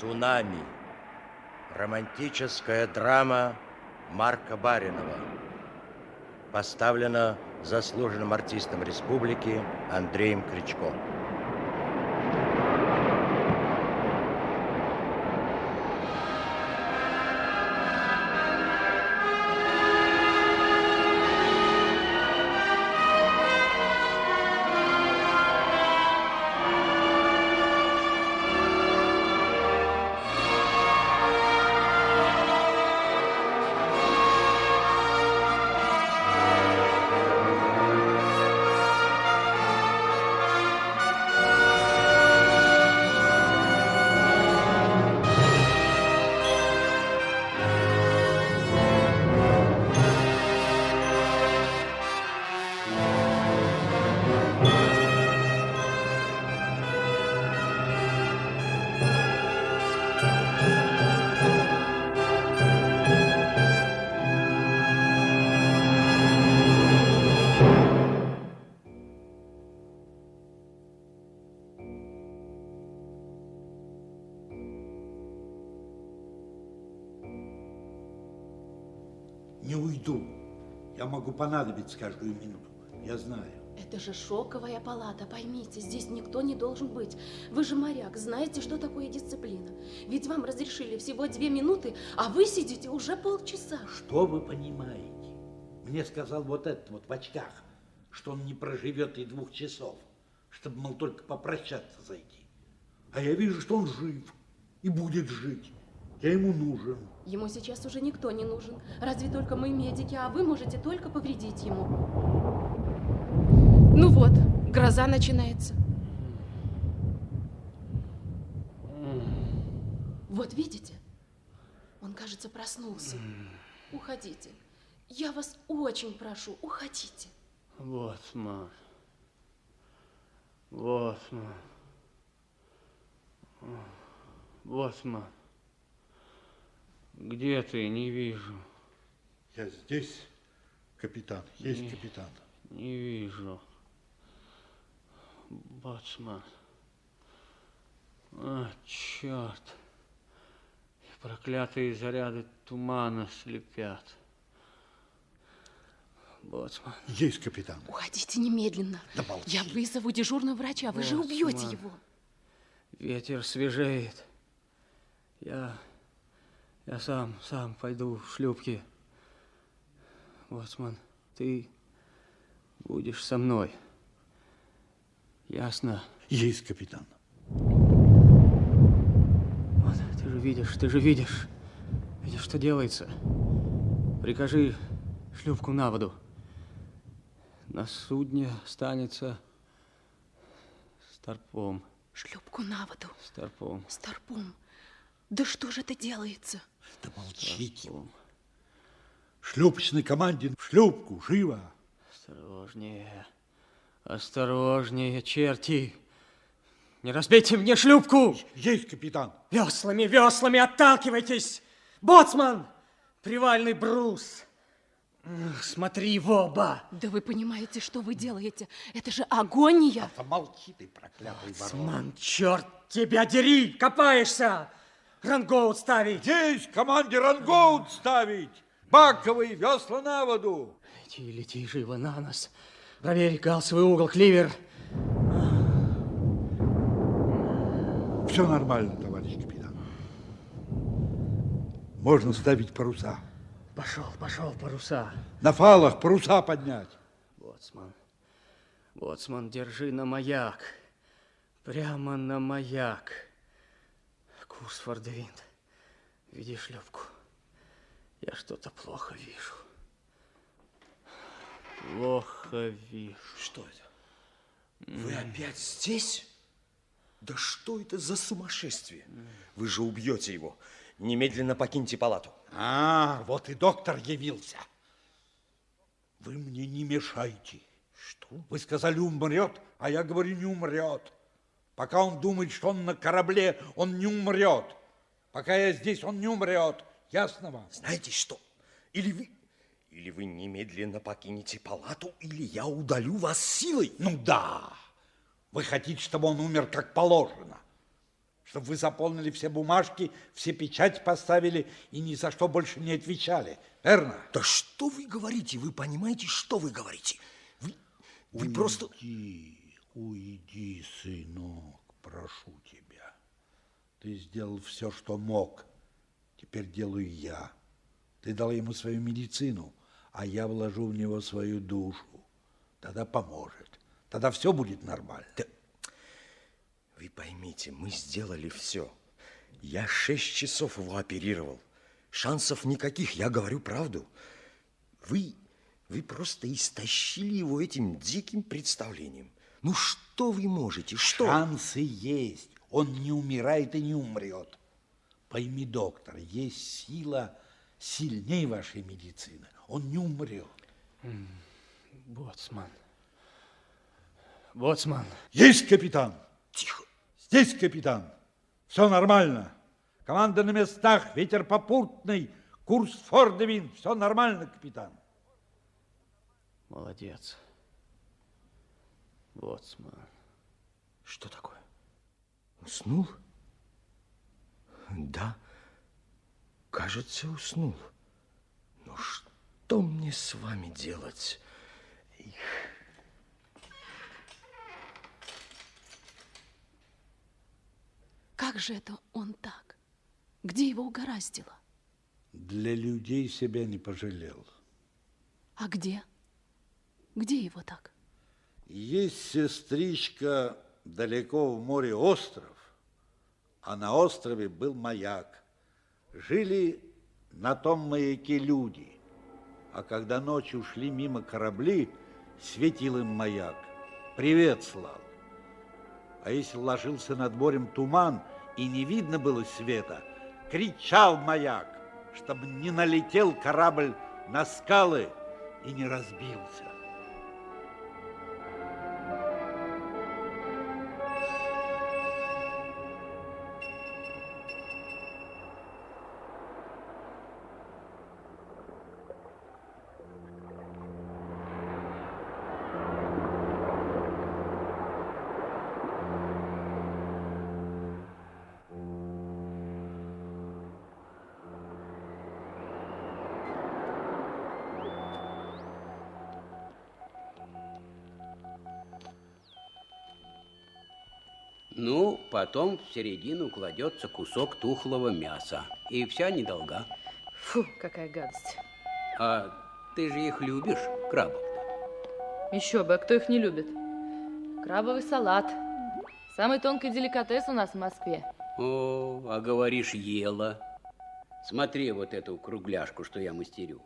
Цунами. Романтическая драма Марка Баринова. Поставлена заслуженным артистом республики Андреем Кричко. Не уйду. Я могу понадобиться каждую минуту. Я знаю. Это же шоковая палата, поймите, здесь никто не должен быть. Вы же моряк, знаете, что такое дисциплина. Ведь вам разрешили всего две минуты, а вы сидите уже полчаса. Что вы понимаете? Мне сказал вот этот вот в очках, что он не проживет и двух часов, чтобы, мол, только попрощаться зайти. А я вижу, что он жив и будет жить. Я ему нужен. Ему сейчас уже никто не нужен. Разве только мы медики, а вы можете только повредить ему. Ну вот, гроза начинается. Вот видите? Он, кажется, проснулся. Уходите. Я вас очень прошу, уходите. Вот, ма. Вот, ма. Вот, ма. Где ты? Не вижу. Я здесь, капитан. Есть Не- капитан. Не вижу. Боцман. А, черт. Проклятые заряды тумана слепят. Боцман. Есть капитан. Уходите немедленно. Да молчи. Я вызову дежурного врача, вы же Вот, убьете его. Ветер свежеет. Я... Я сам, сам пойду в шлюпки. Боцман, ты будешь со мной. Ясно? Есть капитан. Вот, ты же видишь, ты же видишь. Видишь, что делается. Прикажи шлюпку на воду. На судне останется старпом. Шлюпку на воду. Старпом. Старпом. Да что же это делается? Да молчите. Шлюпочной команде в шлюпку, живо. Осторожнее. Осторожнее, черти. Не разбейте мне шлюпку! Есть капитан. Веслами, веслами отталкивайтесь! Боцман! Привальный брус! Смотри в оба! Да вы понимаете, что вы делаете? Это же агония. Да молчи ты, проклятый ворон. Ман, черт тебя дери! Копаешься! Рангоут ставить! Здесь команде рангоут ставить. Баковые весла на воду. Лети, лети живо на нас. Проверь галсовый угол, кливер. Все нормально, товарищ капитан. Можно ставить паруса. Пошел, пошел, паруса. На фалах паруса поднять. Боцман, боцман, держи на маяк. Прямо на маяк. Курс фордвинд. Веди шлюпку. Я что-то плохо вижу. Плохо вижу. Что это? Вы опять здесь? Да что это за сумасшествие? Вы же убьете его. Немедленно покиньте палату. А, вот и доктор явился. Вы мне не мешайте. Что? Вы сказали, умрет, а я говорю, не умрет. Пока он думает, что он на корабле, он не умрет. Пока я здесь, он не умрет. Ясно вам? Знаете что? Или вы... Или вы немедленно покинете палату, или я удалю вас силой. Ну да. Вы хотите, чтобы он умер как положено. чтобы вы заполнили все бумажки, все печать поставили и ни за что больше не отвечали. Верно? Да что вы говорите? Вы понимаете, что вы говорите? Вы, вы уйди, просто... Уйди, сынок, прошу тебя. Ты сделал все, что мог. Теперь делаю я. Ты дал ему свою медицину, а я вложу в него свою душу. Тогда поможет. Тогда все будет нормально. Да, вы поймите, мы сделали все. Я шесть часов его оперировал. Шансов никаких, я говорю правду. Вы, вы просто истощили его этим диким представлением. Ну что вы можете, что? Шансы есть. Он не умирает и не умрет. Пойми, доктор, есть сила сильнее вашей медицины. Он не умрет. Боцман. Боцман. Есть капитан. Тихо. Здесь капитан. Все нормально. Команда на местах, ветер попутный, курс фордовин. Все нормально, капитан. Молодец. Боцман. Что такое? Уснул? Да, кажется, уснул. Но что мне с вами делать? Их... Как же это он так? Где его угораздило? Для людей себя не пожалел. А где? Где его так? Есть сестричка далеко в море остров, а на острове был маяк. Жили на том маяке люди, а когда ночью шли мимо корабли, светил им маяк, привет слал. А если ложился над морем туман и не видно было света, кричал маяк, чтобы не налетел корабль на скалы и не разбился. Ну, потом в середину кладется кусок тухлого мяса. И вся недолга. Фу, какая гадость. А ты же их любишь, крабов-то? Еще бы, а кто их не любит? Крабовый салат. Самый тонкий деликатес у нас в Москве. О, а говоришь, ела. Смотри вот эту кругляшку, что я мастерю.